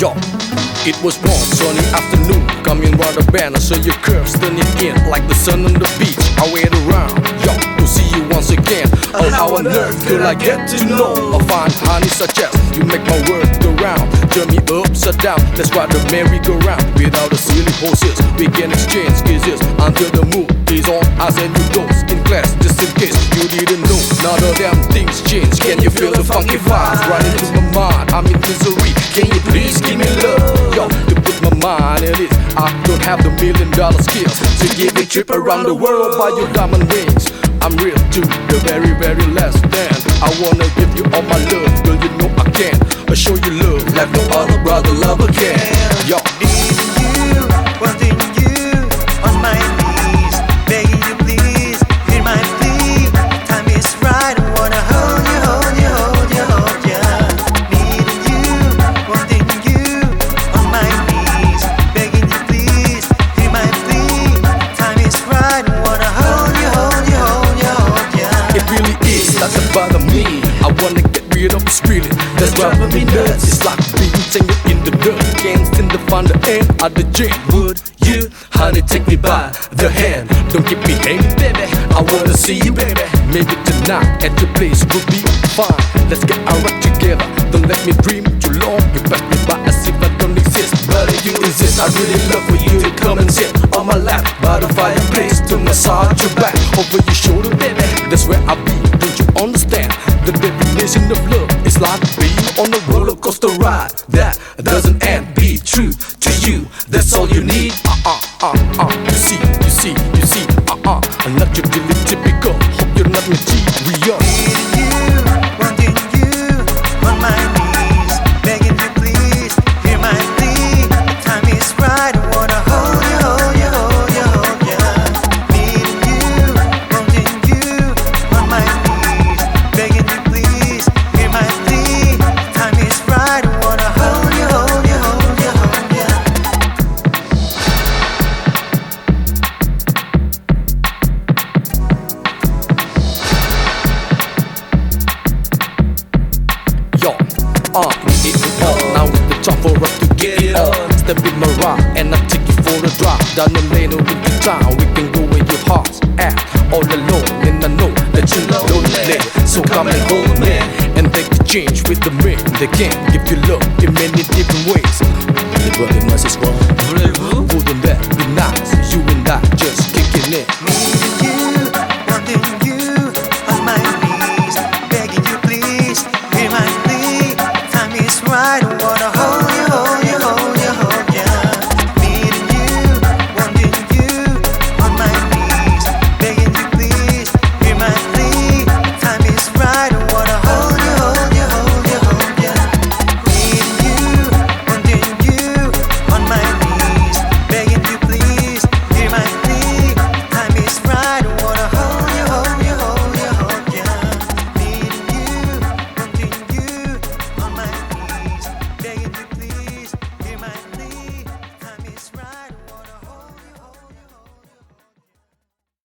Yo, it was one sunny afternoon, coming round the banner, so your curves turning in like the sun on the beach. I wait around, yo, to see you once again. Oh, how on earth could I get to know a fine honey such as you make my world go round, turn me upside down. That's why the merry-go-round without the silly horses. We can exchange kisses until the moon is on. I send you those in class just in case you didn't know. Now the damn things change. Can you feel the funky vibes running through my mind? I'm in misery. Can you please give me love? Yo, to put my mind at ease. I don't have the million dollar skills to give a trip around the world by your diamond rings. I'm real to the very, very last stand. I wanna give you all my love, girl. You know I can. I show you love like no other brother love again. Yo, that's driving me nuts. It's like being tangled in the dirt. Can't stand to find the end of the jam. Would you, honey, take me by the hand? Don't keep me hanging, baby. I wanna see you, baby. Maybe tonight at your place would be fine. Let's get our act together. Don't let me dream too long. You pass me by as if I don't exist. But if you insist, I really love for you to come and sit on my lap by the fireplace to massage your back over your shoulder, baby. That's where I'll be. Don't you understand? The definition of love is like being on a roller coaster ride that doesn't end. Be true to you. That's all you need. Uh uh uh uh. You see, you see, you see. Uh uh. I'm not your typical. Hope you're not. Needing you, wanting dry, and I'll take you for a drive down the little bit town. We can go where your heart's at, all alone, and I know that you're lonely. So come and hold me, and take the change with the ring. They can give you look in many different ways. The brother must is wrong. Wouldn't that be nice? You and I just kicking it. right, wanna hold you.